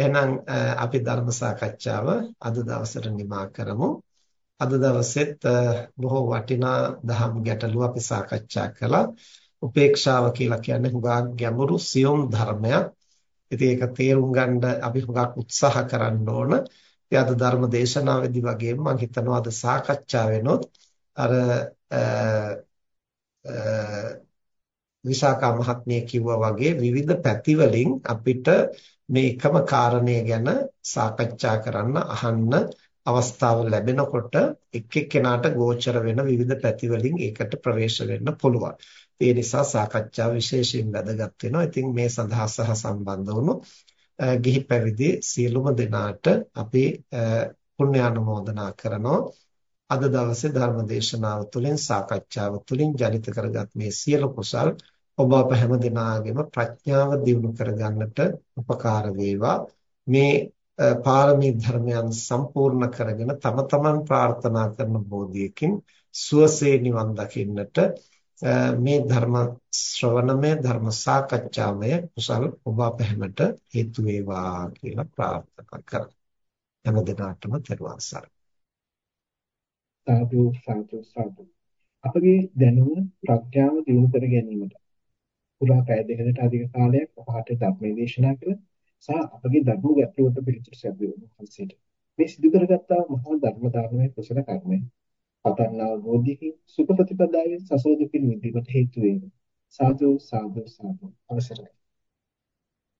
එහෙනම් අපි ධර්ම සාකච්ඡාව අද දවසට නිමා කරමු. අද දවසෙත් බොහෝ වටිනා දහම් ගැටලු අපි සාකච්ඡා කළා. උපේක්ෂාව කියලා කියන්නේ හුඟක් ගැඹුරු සියුම් ධර්මයක්. ඉතින් ඒක තේරුම් ගන්න අපි හුඟක් උත්සාහ කරන්න ඕන. ඉතින් අද ධර්ම දේශනාවේදී වගේම මම හිතනවා අද සාකච්ඡාවෙනොත් අර විශාකා මහත්මිය කිව්වා වගේ විවිධ පැති වලින් අපිට මේ එකම කාරණය ගැන සාකච්ඡා කරන්න අහන්න අවස්ථාව ලැබෙනකොට එක් එක්කෙනාට ගෝචර වෙන විවිධ පැති වලින් ඒකට ප්‍රවේශ වෙන්න පුළුවන්. ඒ නිසා සාකච්ඡාව විශේෂයෙන් වැදගත් වෙනවා. ඉතින් මේ සඳහා සහ සම්බන්ධ වුණු ගිහි පැවිදි සියලුම දෙනාට අපි පුණ්‍යානුමෝදනා කරනවා. අද දවසේ ධර්ම දේශනාව තුළින් සාකච්ඡාව තුළින් ජනිත කරගත් මේ සියලු කුසල් ඔබ අප හැම දිනාගෙම ප්‍රඥාව දියුණු කරගන්නට උපකාර වේවා. මේ පාරමී ධර්මයන් සම්පූර්ණ කරගෙන තම තමන් ප්‍රාර්ථනා කරන බෝධියකින් සුවසේ නිවන් දකින්නට මේ ධර්ම ශ්‍රවණමය ධර්ම සාකච්ඡාමය කුසල් ඔබ අප හැමට හේතු වේවා කියලා ප්‍රාර්ථනා කරමු. හැම දිනාටම තෙරුවන් සරණයි. සාදු සාදු සාදු. අපගේ දැනුම ප්‍රඥාව දියුණු කර ගැනීමට. පුරා පැය දෙකකට අධික කාලයක් පහට ධර්ම දේශනා කළ සහ අපගේ ධර්ම ගැටලුවට පිළිතුරු සැපයුණු හංසීට මේ සිදු කරගත්තා මහා ධර්ම දානමය කුසල කර්මය පතන්නා බෝධිකින් සුඛ ප්‍රතිපදාවේ සසෝදුකින් මිදීමට හේතු වේවා. සාදු සාදු සාදු. අවසරයි.